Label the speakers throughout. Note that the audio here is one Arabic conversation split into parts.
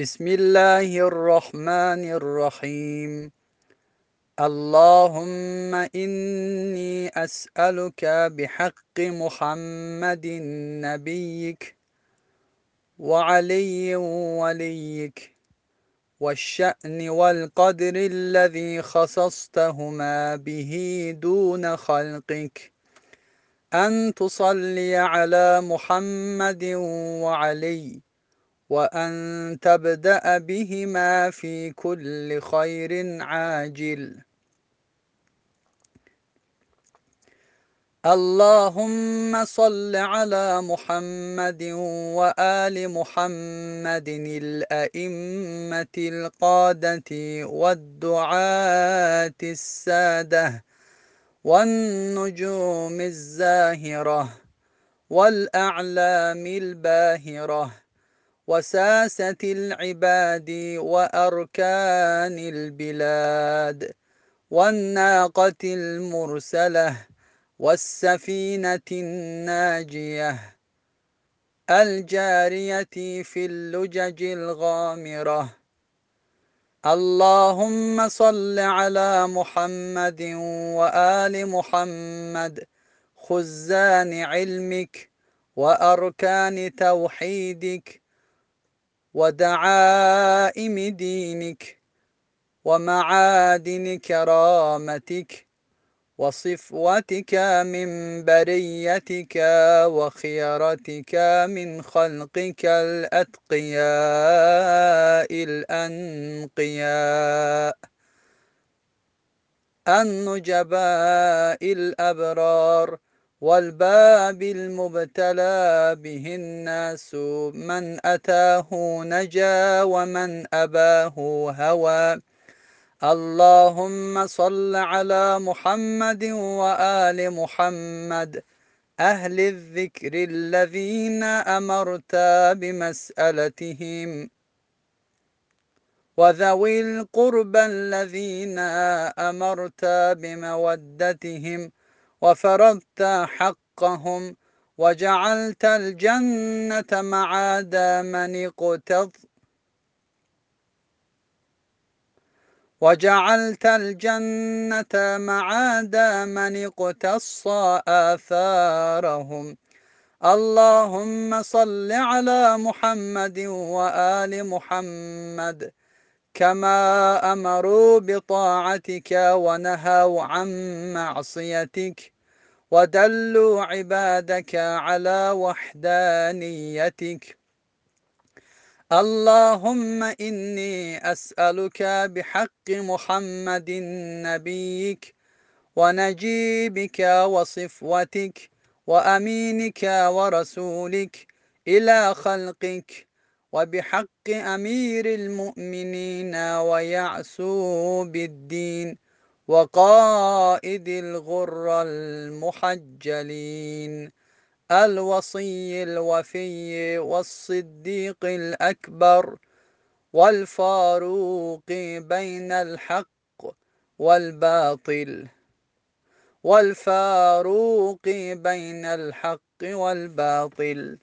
Speaker 1: بسم الله الرحمن الرحيم. اللهم إني أسألك بحق محمد نبيك وعلي وليك والشأن والقدر الذي خصصتهما به دون خلقك. أن تصلي على محمد وعلي وأن تبدأ بهما في كل خير عاجل. اللهم صل على محمد وآل محمد الأئمة القادة والدعاة السادة والنجوم الزاهرة والأعلام الباهرة وساسة العباد وأركان البلاد والناقة المرسلة والسفينة الناجية الجارية في اللجج الغامرة اللهم صل على محمد وآل محمد خزان علمك وأركان توحيدك ودعائم دينك ومعادن كرامتك وصفوتك من بريتك وخيرتك من خلقك الأتقياء الأنقياء. النجباء الأبرار والباب المبتلى به الناس من أتاه نجا ومن أباه هوى. اللهم صل على محمد وآل محمد. أهل الذكر الذين أمرت بمسألتهم. وذوي القربى الذين أمرت بمودتهم. وفرضت حقهم وجعلت الجنة معاد من اقتض وجعلت الجنة معاد من اقتص آثارهم. اللهم صل على محمد وآل محمد كما أمروا بطاعتك ونهوا عن معصيتك ودلوا عبادك على وحدانيتك. اللهم إني أسألك بحق محمد نبيك ونجيبك وصفوتك وأمينك ورسولك إلى خلقك. وبحق أمير المؤمنين ويعسوب الدين وقائد الغر المحجلين الوصي الوفي والصديق الأكبر والفاروق بين الحق والباطل والفاروق بين الحق والباطل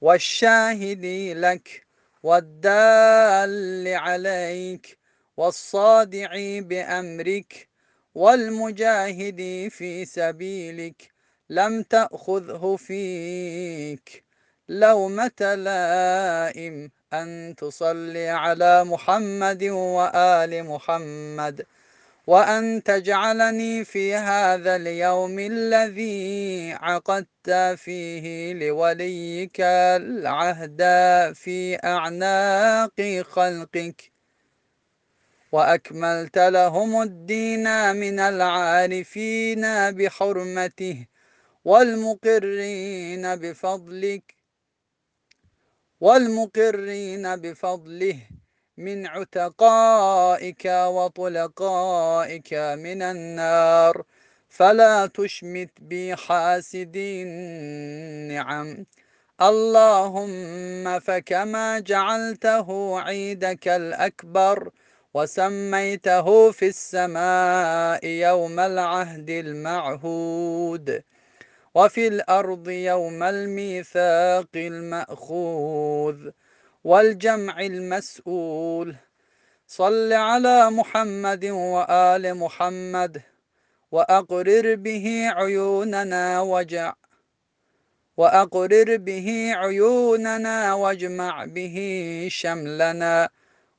Speaker 1: والشاهد لك والدال عليك والصادع بأمرك والمجاهد في سبيلك لم تأخذه فيك. لومة لائم أن تصلي على محمد وآل محمد. وأن تجعلني في هذا اليوم الذي عقدت فيه لوليك العهد في أعناق خلقك. وأكملت لهم الدين من العارفين بحرمته والمقرين بفضلك والمقرين بفضله. من عتقائك وطلقائك من النار. فلا تشمت بي حاسدين نعم اللهم فكما جعلته عيدك الأكبر وسميته في السماء يوم العهد المعهود. وفي الأرض يوم الميثاق المأخوذ. والجمع المسؤول. صل على محمد وآل محمد وأقرر به عيوننا وجع وأقرر به عيوننا واجمع به شملنا.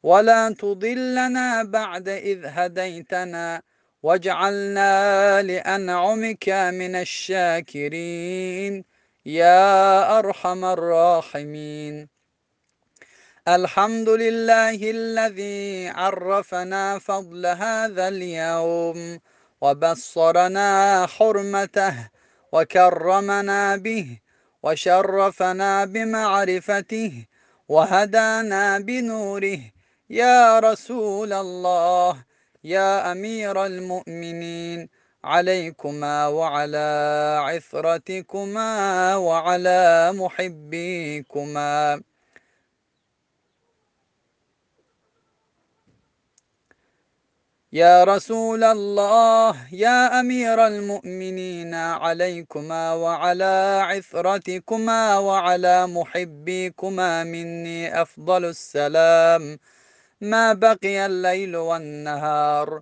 Speaker 1: ولا تضلنا بعد إذ هديتنا. واجعلنا لأنعمك من الشاكرين. يا أرحم الراحمين. الحمد لله الذي عرفنا فضل هذا اليوم وبصرنا حرمته وكرمنا به وشرفنا بمعرفته وهدانا بنوره. يا رسول الله يا أمير المؤمنين عليكما وعلى عثرتكما وعلى محبيكما. يا رسول الله يا أمير المؤمنين عليكما وعلى عثرتكما وعلى محبيكما مني أفضل السلام. ما بقي الليل والنهار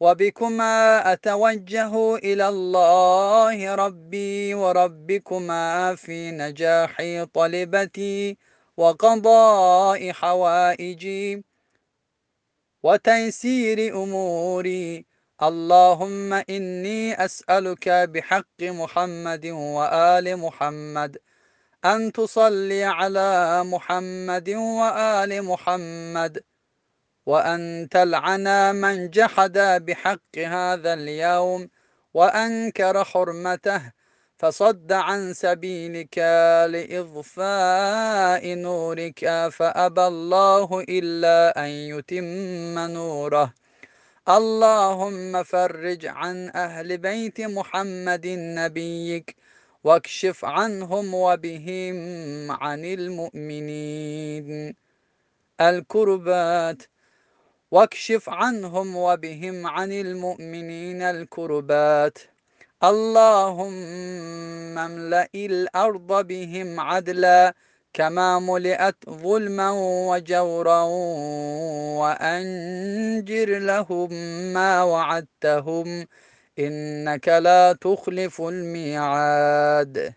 Speaker 1: وبكما أتوجه إلى الله ربي وربكما في نجاح طلبتي وقضاء حوائجي. وتيسير أموري. اللهم إني أسألك بحق محمد وآل محمد. أن تصلي على محمد وآل محمد. وأن تلعن من جحد بحق هذا اليوم. وأنكر حرمته فصد عن سبيلك لإضفاء نورك فأبى الله إلا أن يتم نوره. اللهم فرج عن أهل بيت محمد نبيك واكشف عنهم وبهم عن المؤمنين. الكربات واكشف عنهم وبهم عن المؤمنين الكربات. اللهم املأ الأرض بهم عدلا كما ملئت ظلما وجورا وأنجر لهم ما وعدتهم إنك لا تخلف الميعاد.